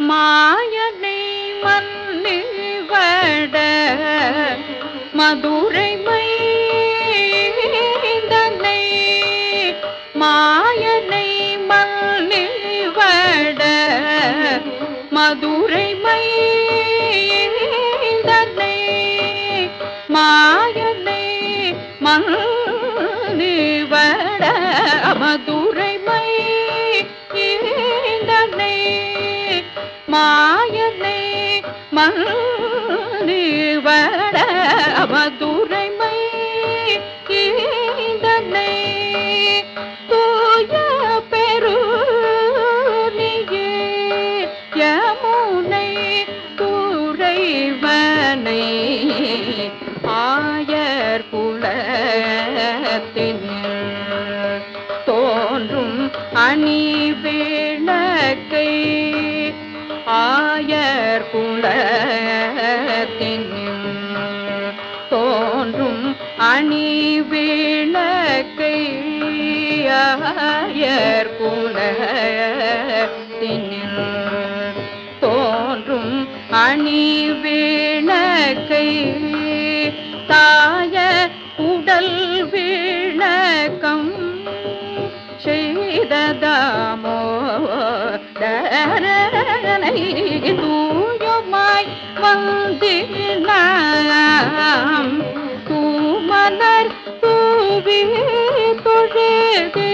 மாயனை மன்னிவட மதுரை மைந்தனை மாயனை மன்னிவட மதுரை மைந்தனை மாயனை மன்னிவட மதுரை மைந்தனை மாயனை மன்னிவட அவதுரைமை மைந்தனை தூய பெருநியே யமுனை துறைவனை ஆயர் குலத்தின் தோன்றும் அணி விளக்கை ஆயர் குலத்தின் தோன்றும் அணி விளக்கை ஆயர் குலத்தின் தோன்றும் அணி விளக்கை தாய உடல் விளக்கம் செய்ததாமோ தரனை தூயமாய் வந்தினாம் தூமலர் தூவி தொழுது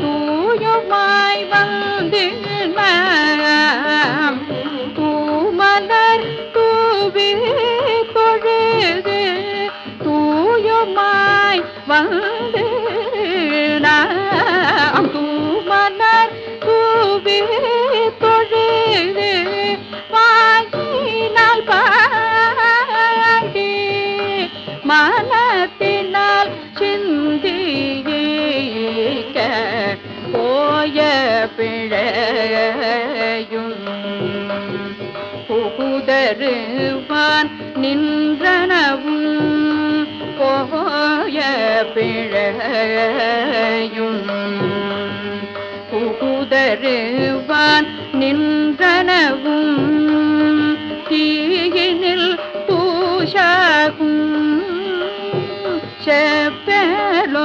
தூயமாய் வந்தினாம் தூமலர் தூவி தொழுது தூயமாய் வந்து ஞானத்தினால் சிந்திக்க போய பிழையும் புகுதருவான் நின்றனவும் போய பிழையும் புகுதருவான் நின்றனவும் தீ చెప్పలోరెం